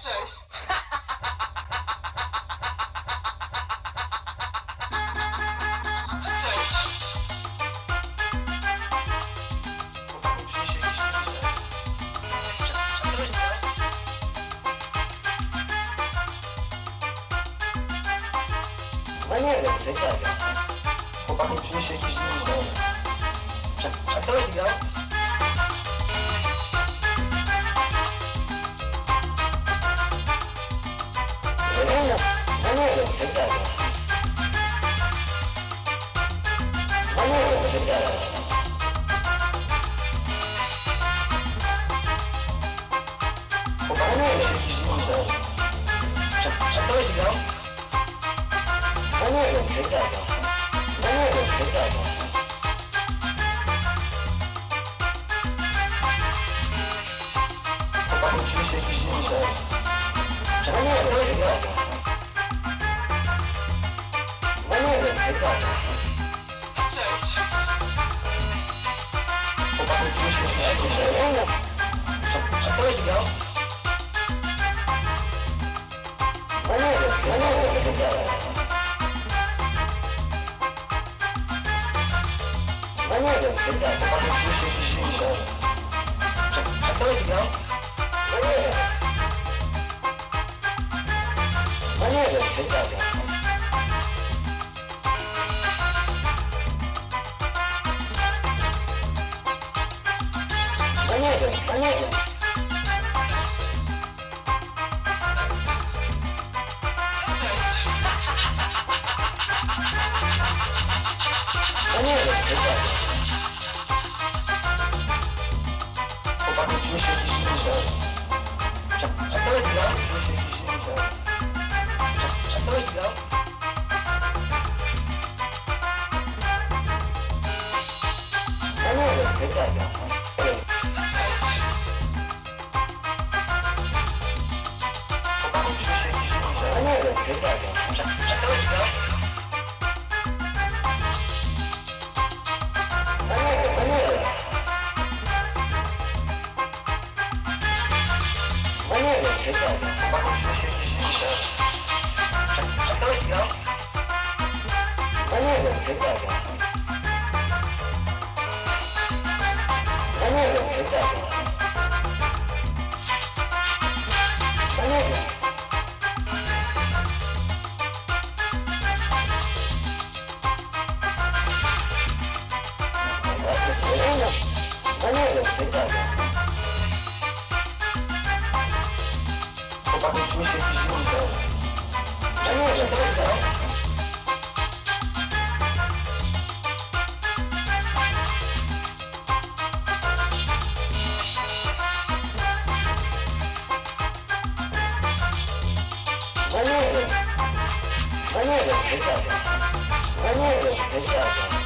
cześć! Cześć! No nie wiem, nie wiem. Chłopaku przyniesie jakiś dziwny. Czy ktoś grał? Chłopaku, przyniesie jakiś list. No nie wiem, ciekawe. No nie wiem, ciekawe. Cześć. Chłopaku, przyniesie jakiś list. No nie wiem. A kto będzie grał? No nie wiem, no nie wiem, ciekawe. No nie wiem, ciekawe. Chłopaku, przyniesie jakiś list. A kto będzie grał? No nie wiem. No nie wiem, ciekawe. No nie wiem, no nie wiem. Cześć. No nie wiem, ciekawe. Chłopaku, przyniesie jakiś list. A kto będzie grał? Przyniesie jakiś list. A kto będzie grał? No nie wiem, ciekawe. Chłopaku, przyniesie jakiś list. No nie wiem, ciekawe. A kto będzie grał? No nie wiem, ciekawe. No nie wiem, ciekawe. No nie wiem. No nie wiem, no 思いを出た